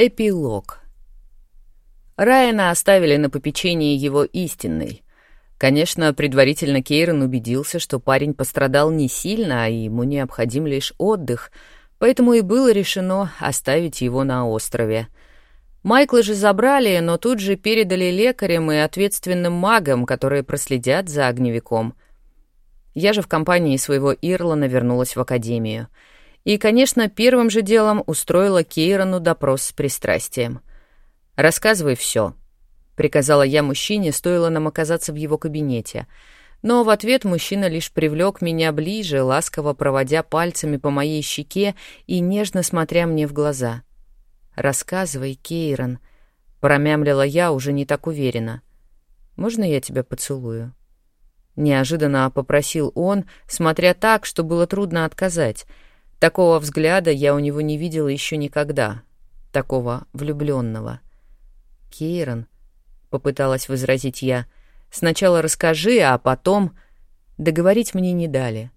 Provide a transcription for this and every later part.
Эпилог. Райана оставили на попечении его истинной. Конечно, предварительно Кейрон убедился, что парень пострадал не сильно, а ему необходим лишь отдых, поэтому и было решено оставить его на острове. Майкла же забрали, но тут же передали лекарям и ответственным магам, которые проследят за огневиком. Я же в компании своего Ирлана вернулась в академию — и, конечно, первым же делом устроила Кейрону допрос с пристрастием. «Рассказывай все», — приказала я мужчине, стоило нам оказаться в его кабинете. Но в ответ мужчина лишь привлек меня ближе, ласково проводя пальцами по моей щеке и нежно смотря мне в глаза. «Рассказывай, Кейрон», — промямлила я уже не так уверенно. «Можно я тебя поцелую?» Неожиданно попросил он, смотря так, что было трудно отказать — Такого взгляда я у него не видела еще никогда. Такого влюбленного. Кейрон, попыталась возразить я, сначала расскажи, а потом... Договорить мне не дали.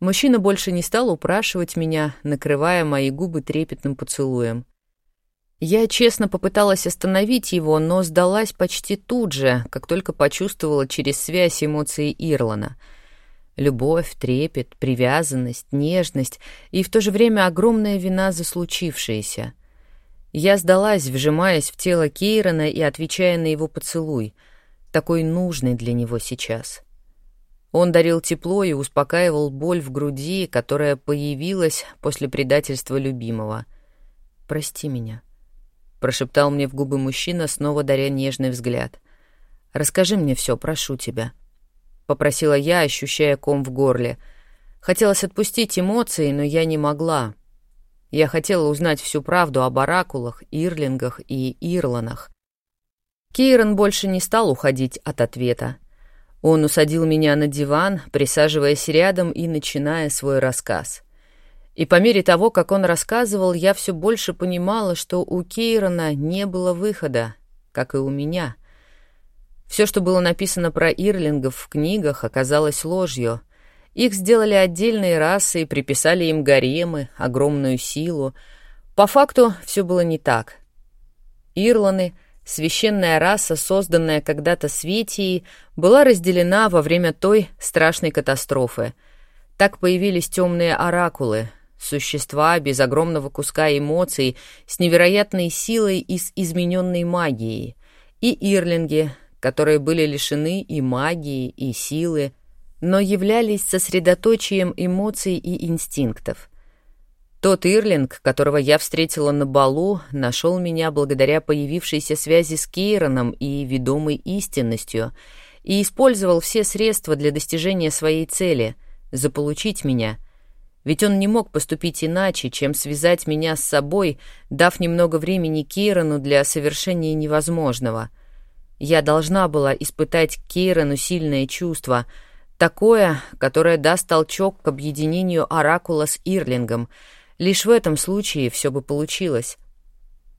Мужчина больше не стал упрашивать меня, накрывая мои губы трепетным поцелуем. Я честно попыталась остановить его, но сдалась почти тут же, как только почувствовала через связь эмоции Ирлана — Любовь, трепет, привязанность, нежность и в то же время огромная вина за случившееся. Я сдалась, вжимаясь в тело Кейрона и отвечая на его поцелуй, такой нужный для него сейчас. Он дарил тепло и успокаивал боль в груди, которая появилась после предательства любимого. «Прости меня», — прошептал мне в губы мужчина, снова даря нежный взгляд. «Расскажи мне все, прошу тебя» попросила я, ощущая ком в горле. Хотелось отпустить эмоции, но я не могла. Я хотела узнать всю правду об оракулах, ирлингах и ирланах. Кейрон больше не стал уходить от ответа. Он усадил меня на диван, присаживаясь рядом и начиная свой рассказ. И по мере того, как он рассказывал, я все больше понимала, что у Кейрона не было выхода, как и у меня — все, что было написано про ирлингов в книгах, оказалось ложью. Их сделали отдельные расы и приписали им гаремы, огромную силу. По факту все было не так. Ирланы, священная раса, созданная когда-то Светией, была разделена во время той страшной катастрофы. Так появились темные оракулы, существа без огромного куска эмоций, с невероятной силой и с измененной магией. И ирлинги, которые были лишены и магии, и силы, но являлись сосредоточием эмоций и инстинктов. Тот Ирлинг, которого я встретила на балу, нашел меня благодаря появившейся связи с Кейроном и ведомой истинностью и использовал все средства для достижения своей цели — заполучить меня. Ведь он не мог поступить иначе, чем связать меня с собой, дав немного времени Кейрону для совершения невозможного — я должна была испытать Кейрону сильное чувство, такое, которое даст толчок к объединению Оракула с Ирлингом. Лишь в этом случае все бы получилось.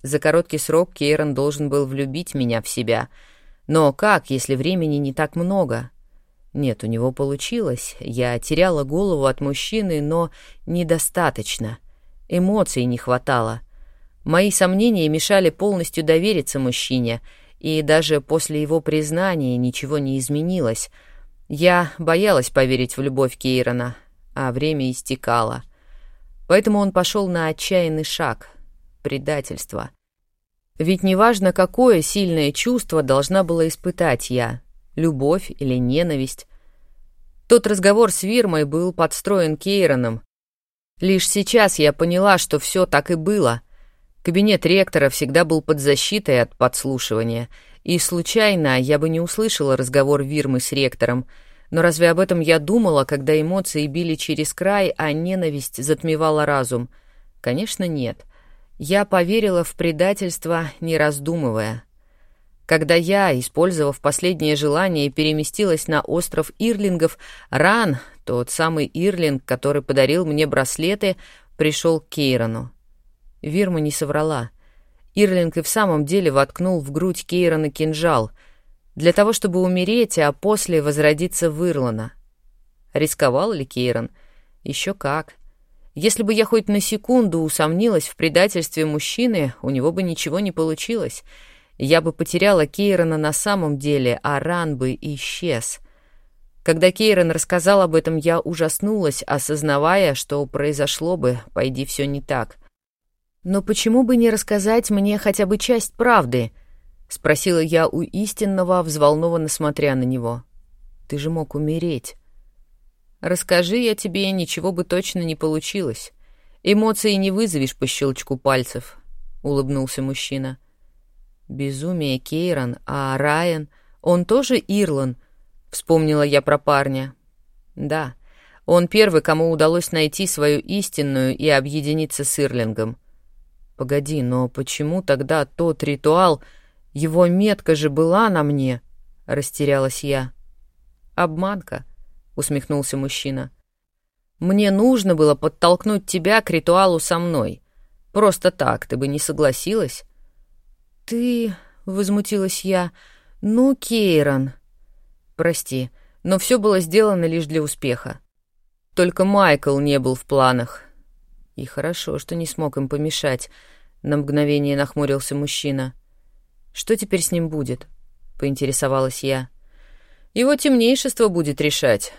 За короткий срок Кейрон должен был влюбить меня в себя. Но как, если времени не так много? Нет, у него получилось. Я теряла голову от мужчины, но недостаточно. Эмоций не хватало. Мои сомнения мешали полностью довериться мужчине — и даже после его признания ничего не изменилось. Я боялась поверить в любовь Кейрона, а время истекало. Поэтому он пошел на отчаянный шаг — предательство. Ведь неважно, какое сильное чувство должна была испытать я — любовь или ненависть. Тот разговор с Вирмой был подстроен Кейроном. Лишь сейчас я поняла, что все так и было — Кабинет ректора всегда был под защитой от подслушивания, и случайно я бы не услышала разговор Вирмы с ректором, но разве об этом я думала, когда эмоции били через край, а ненависть затмевала разум? Конечно, нет. Я поверила в предательство, не раздумывая. Когда я, использовав последнее желание, переместилась на остров Ирлингов, Ран, тот самый Ирлинг, который подарил мне браслеты, пришел к Кейрону. Вирма не соврала. Ирлинг и в самом деле воткнул в грудь Кейрона кинжал для того, чтобы умереть, а после возродиться в Ирлана. Рисковал ли Кейрон? Еще как. Если бы я хоть на секунду усомнилась в предательстве мужчины, у него бы ничего не получилось. Я бы потеряла Кейрона на самом деле, а Ран бы исчез. Когда Кейрон рассказал об этом, я ужаснулась, осознавая, что произошло бы, пойди все не так. «Но почему бы не рассказать мне хотя бы часть правды?» — спросила я у истинного, взволнованно смотря на него. «Ты же мог умереть». «Расскажи я тебе, ничего бы точно не получилось. Эмоции не вызовешь по щелчку пальцев», — улыбнулся мужчина. «Безумие, Кейрон, а Райан, он тоже Ирлан?» — вспомнила я про парня. «Да, он первый, кому удалось найти свою истинную и объединиться с Ирлингом. Погоди, но почему тогда тот ритуал, его метка же была на мне?» — растерялась я. «Обманка», — усмехнулся мужчина. «Мне нужно было подтолкнуть тебя к ритуалу со мной. Просто так, ты бы не согласилась?» «Ты...» — возмутилась я. «Ну, Кейрон...» Прости, но все было сделано лишь для успеха. Только Майкл не был в планах. И хорошо, что не смог им помешать. На мгновение нахмурился мужчина. Что теперь с ним будет? Поинтересовалась я. Его темнейшество будет решать.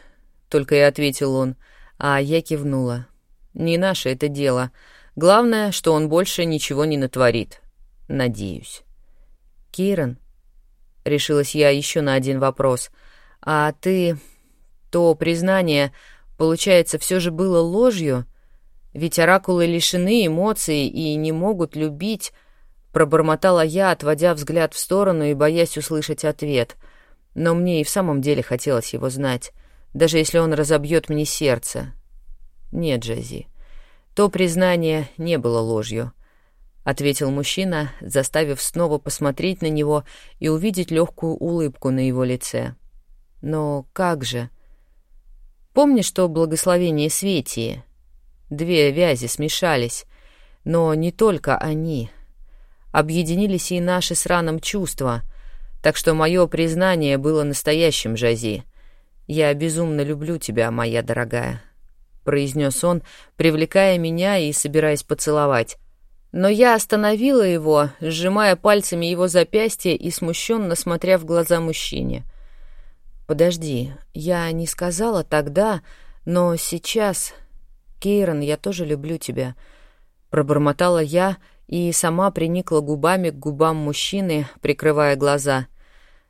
Только и ответил он, а я кивнула. Не наше это дело. Главное, что он больше ничего не натворит. Надеюсь. Киран, решилась я еще на один вопрос — а ты... То признание, получается, все же было ложью? Ведь оракулы лишены эмоций и не могут любить, пробормотала я, отводя взгляд в сторону и боясь услышать ответ. Но мне и в самом деле хотелось его знать, даже если он разобьет мне сердце. Нет, Джази, то признание не было ложью. — ответил мужчина, заставив снова посмотреть на него и увидеть легкую улыбку на его лице. Но как же? Помнишь, что благословение Светии? Две вязи смешались, но не только они. Объединились и наши с раном чувства, так что мое признание было настоящим, Жази. Я безумно люблю тебя, моя дорогая, — произнес он, привлекая меня и собираясь поцеловать. Но я остановила его, сжимая пальцами его запястье и смущенно смотря в глаза мужчине. «Подожди, я не сказала тогда, но сейчас... Кейрон, я тоже люблю тебя», — пробормотала я и сама приникла губами к губам мужчины, прикрывая глаза,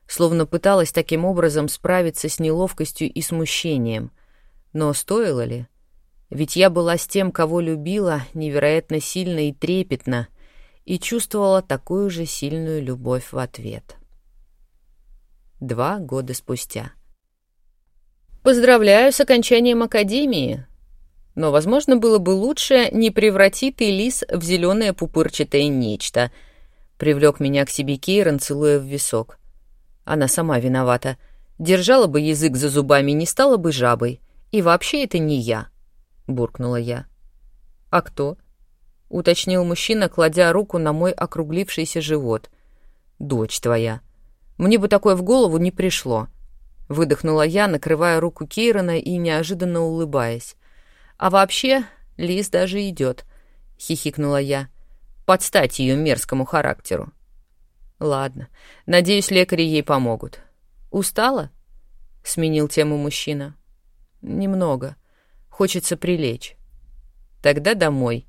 словно пыталась таким образом справиться с неловкостью и смущением. Но стоило ли? Ведь я была с тем, кого любила, невероятно сильно и трепетно, и чувствовала такую же сильную любовь в ответ два года спустя. «Поздравляю с окончанием академии!» Но, возможно, было бы лучше не превратить ты лис в зеленое пупырчатое нечто. Привлек меня к себе Кейрон, целуя в висок. Она сама виновата. Держала бы язык за зубами, не стала бы жабой. И вообще это не я, — буркнула я. «А кто?» — уточнил мужчина, кладя руку на мой округлившийся живот. «Дочь твоя», мне бы такое в голову не пришло. Выдохнула я, накрывая руку Кейрона и неожиданно улыбаясь. А вообще, Лиз даже идет, хихикнула я. Подстать ее мерзкому характеру. Ладно, надеюсь, лекари ей помогут. Устала? Сменил тему мужчина. Немного. Хочется прилечь. Тогда домой,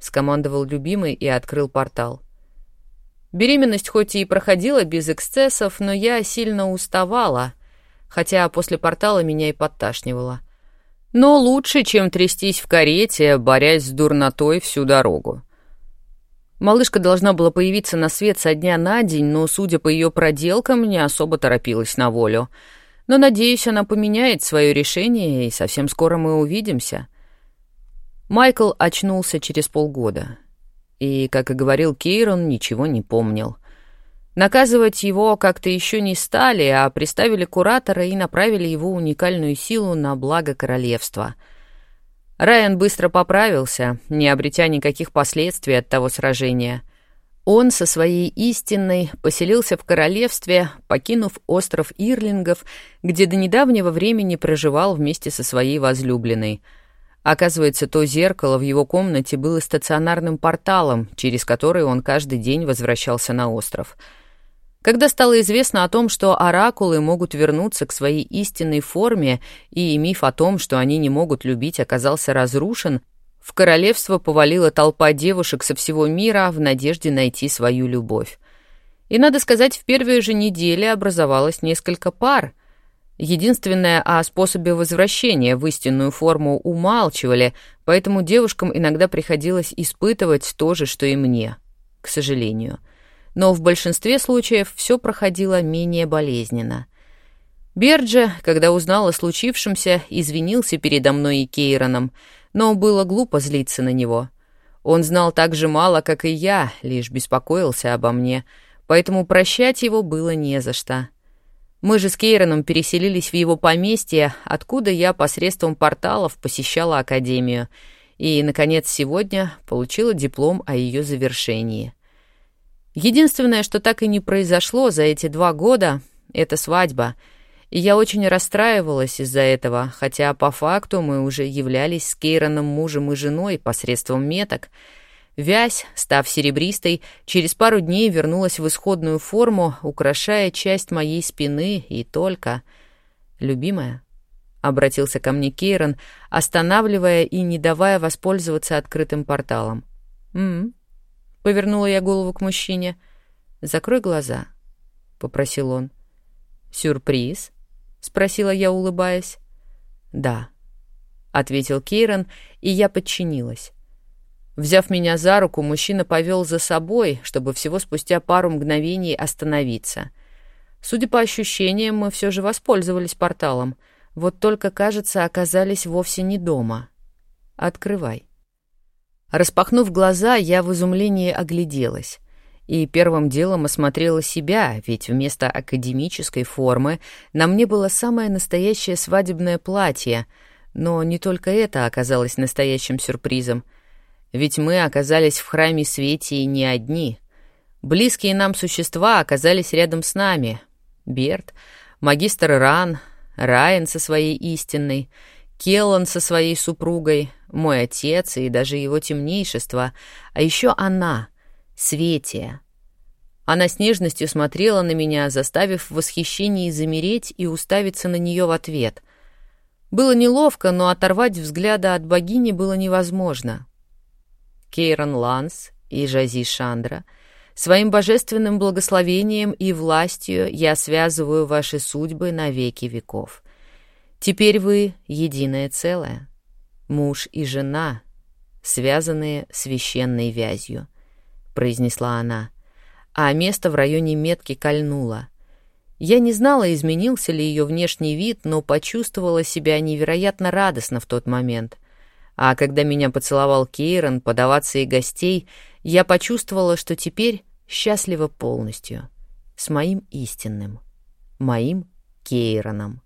скомандовал любимый и открыл портал. Беременность хоть и проходила без эксцессов, но я сильно уставала, хотя после портала меня и подташнивало. Но лучше, чем трястись в карете, борясь с дурнотой всю дорогу. Малышка должна была появиться на свет со дня на день, но, судя по ее проделкам, не особо торопилась на волю. Но, надеюсь, она поменяет свое решение, и совсем скоро мы увидимся. Майкл очнулся через полгода и, как и говорил Кейрон, ничего не помнил. Наказывать его как-то еще не стали, а приставили куратора и направили его уникальную силу на благо королевства. Райан быстро поправился, не обретя никаких последствий от того сражения. Он со своей истинной поселился в королевстве, покинув остров Ирлингов, где до недавнего времени проживал вместе со своей возлюбленной — Оказывается, то зеркало в его комнате было стационарным порталом, через который он каждый день возвращался на остров. Когда стало известно о том, что оракулы могут вернуться к своей истинной форме, и миф о том, что они не могут любить, оказался разрушен, в королевство повалила толпа девушек со всего мира в надежде найти свою любовь. И, надо сказать, в первые же недели образовалось несколько пар — Единственное о способе возвращения в истинную форму умалчивали, поэтому девушкам иногда приходилось испытывать то же, что и мне, к сожалению. Но в большинстве случаев все проходило менее болезненно. Берджи, когда узнал о случившемся, извинился передо мной и Кейроном, но было глупо злиться на него. Он знал так же мало, как и я, лишь беспокоился обо мне, поэтому прощать его было не за что. Мы же с Кейроном переселились в его поместье, откуда я посредством порталов посещала академию. И, наконец, сегодня получила диплом о ее завершении. Единственное, что так и не произошло за эти два года, — это свадьба. И я очень расстраивалась из-за этого, хотя по факту мы уже являлись с Кейроном мужем и женой посредством меток — Вязь, став серебристой, через пару дней вернулась в исходную форму, украшая часть моей спины и только. «Любимая», — обратился ко мне Кейрон, останавливая и не давая воспользоваться открытым порталом. «М-м», — повернула я голову к мужчине. «Закрой глаза», — попросил он. «Сюрприз?» — спросила я, улыбаясь. «Да», — ответил Кейрон, и я подчинилась. Взяв меня за руку, мужчина повел за собой, чтобы всего спустя пару мгновений остановиться. Судя по ощущениям, мы все же воспользовались порталом. Вот только, кажется, оказались вовсе не дома. «Открывай». Распахнув глаза, я в изумлении огляделась. И первым делом осмотрела себя, ведь вместо академической формы на мне было самое настоящее свадебное платье. Но не только это оказалось настоящим сюрпризом — ведь мы оказались в храме Светии не одни. Близкие нам существа оказались рядом с нами. Берт, магистр Ран, Райан со своей истинной, Келлан со своей супругой, мой отец и даже его темнейшество, а еще она, Светия. Она с нежностью смотрела на меня, заставив в восхищении замереть и уставиться на нее в ответ. Было неловко, но оторвать взгляда от богини было невозможно. Кейрон Ланс и Жази Шандра, своим божественным благословением и властью я связываю ваши судьбы на веки веков. Теперь вы единое целое, муж и жена, связанные священной вязью, произнесла она, а место в районе метки кольнуло. Я не знала, изменился ли ее внешний вид, но почувствовала себя невероятно радостно в тот момент. А когда меня поцеловал Кейрон, подаваться и гостей, я почувствовала, что теперь счастлива полностью. С моим истинным, моим Кейроном.